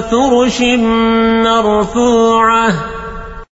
فرش مرفوعة